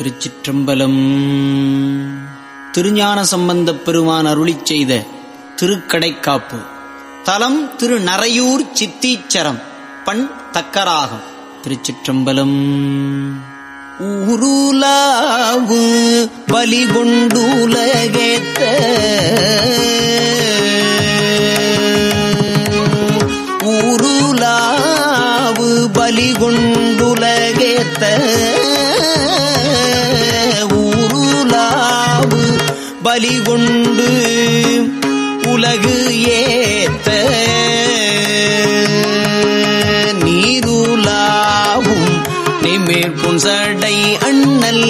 திருச்சிற்றம்பலம். திருஞான சம்பந்தப் பெருமான் அருளிச் செய்த திருக்கடைக்காப்பு. தலம் திரு நரையூர் சித்தீச்சரம். பண் தக்கராகம். திருச்சிற்றம்பலம். ஊருலாவு பலிகொண்டுலகேத்த பலி கொண்டு உலகு ஏத்த நீருலாவும் நிமிர்ப்பும் சடை அண்ணல்.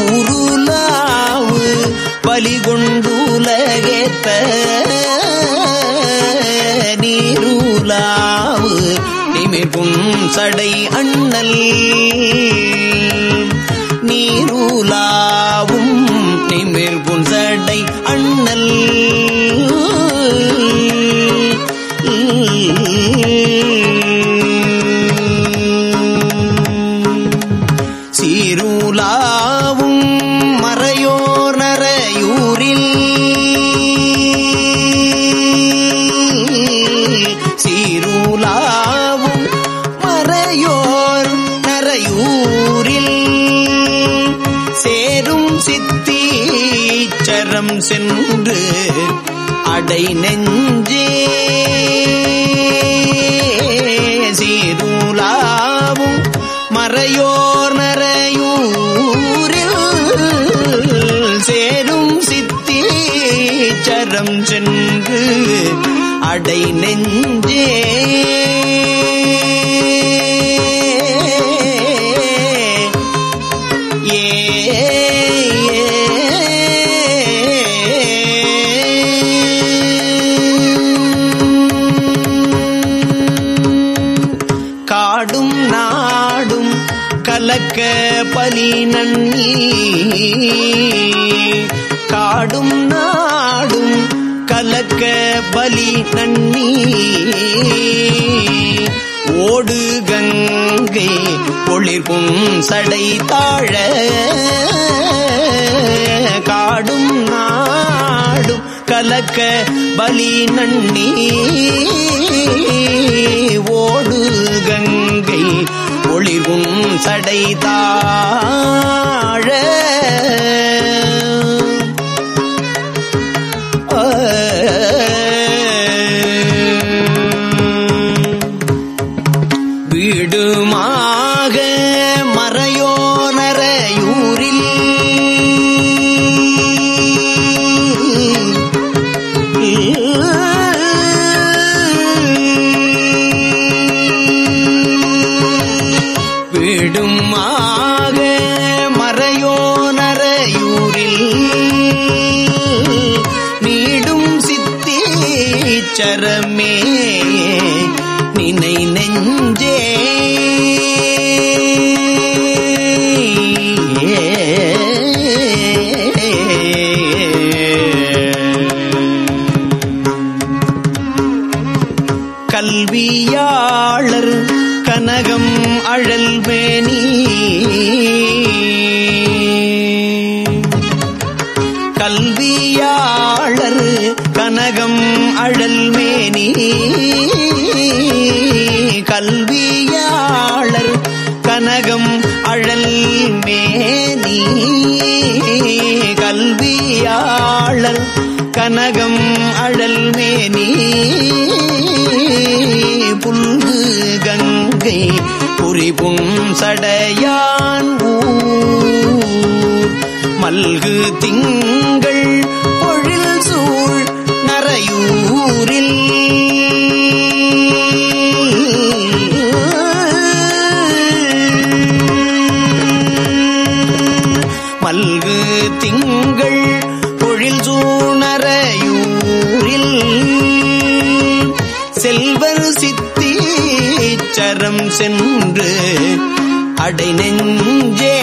ஊருலாவு பலி கொண்டுலகேத்த நீருலாவு நிமிர்ப்பும் சடை அண்ணல். அடை நெஞ்சே சீருலாவும் மறையோர் நரையூரில் சேரும் சித்தி சரம் சென்று அடை நெஞ்ச. நன்னி காடும் நாடும் கலக்க பலி நன்னி. ஓடு கங்கை ஒளிர்கும் சடை தாழ. காடும் நாடும் கலக்க பலி நன்னி. ஓடு கங்கை ஒளிவும் சடைதா. கையாளர் கனகம் அழல்மேனி கல்வியாளர் கனகம் அழல்மேனி கல்வியாளர் கனகம் அழல்மேனி புல்கு கங்கை புரிபும் சடையான் ஊர். மல்கு திங்கள் ஊரில். மல்கு திங்கள் பொழில் சூழ் செல்வர் சித்தி சரம் சென்று அடை நெஞ்சே.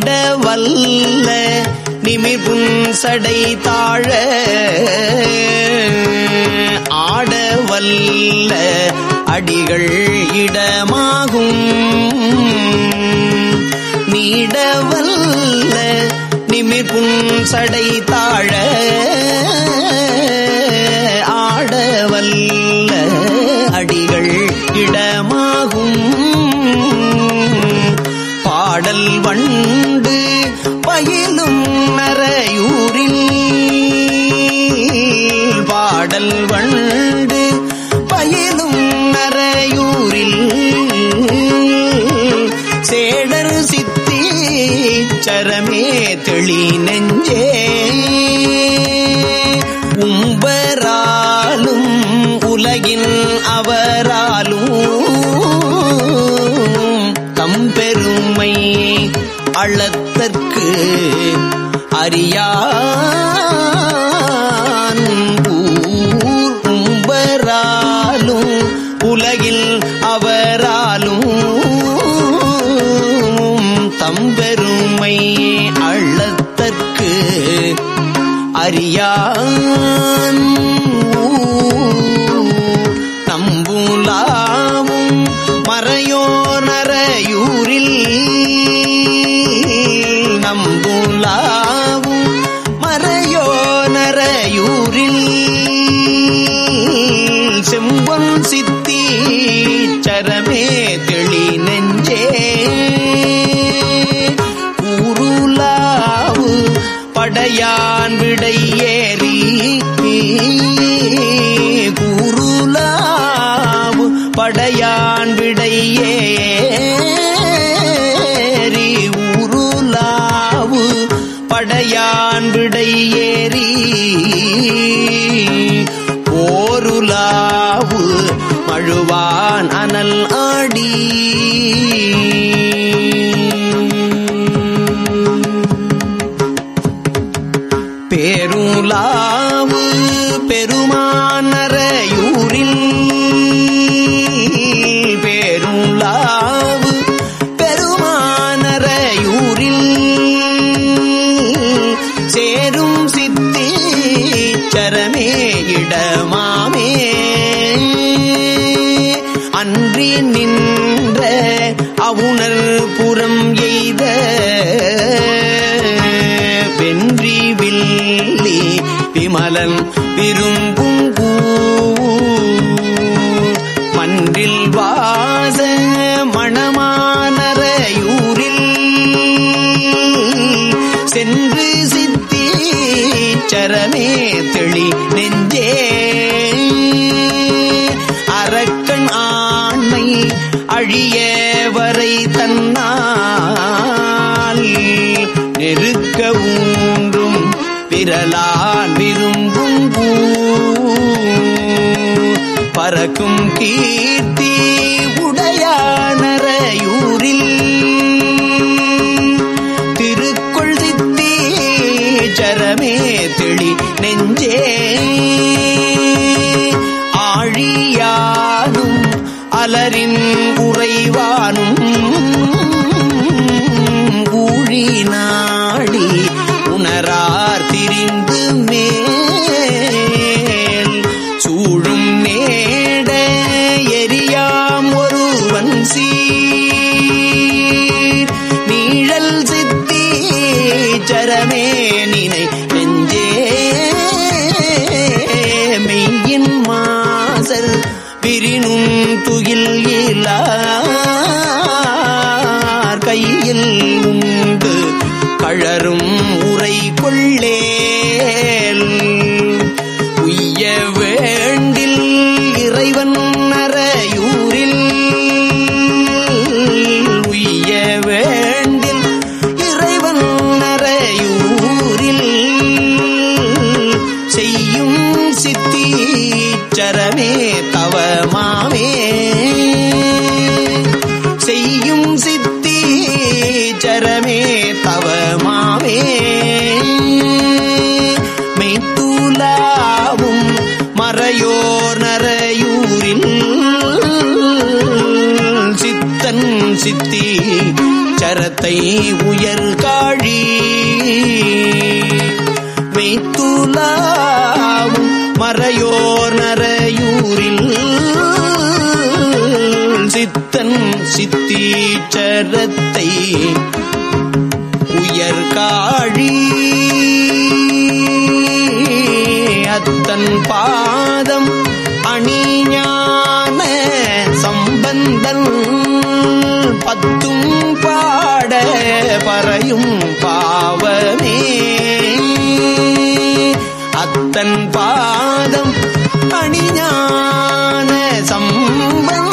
ஆட வல்ல நிமிர்வும் சடை தாழ ஆட வல்ல அடிகள் இடமாகும். நீடவல்ல. நிமிர்வும் சடை தாழ ஆழத்தற்கு அறியான் ஊர் உம்பராலும் உலகில் அவராலும் தம்பெருமை அள்ளத்தற்கு அறியான் படையான் விடை ஏறி போருலாவு மழுவான் அனல் ஆடி. பேருலாவு பெருமான அன்றி நின்ற அவுணர் புறம் எய்த வென்றி வில்லி விமலன் விரும்பும் மன்றில் வாச மணமானரையூரில் சென்று விரலான் விரும்பும் பறக்கும் கீர்த்தி சித்தி சரத்தை உயர் காழி. மெய்த்துலாவும் மறையோர் நரையூரில் சித்தன் சித்தீச்சரத்தை உயர் காழி. அத்தன் பாதம் பறையும் பாவமே. அத்தன் பாதம் அணிஞான சம்பந்தன்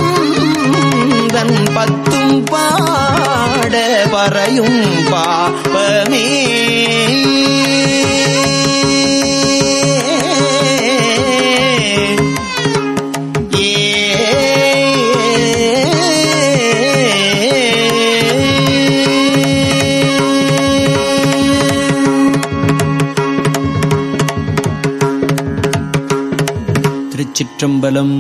பத்தும் பாட பறையும் பாவமே. திருச்சிற்றம்பலம்.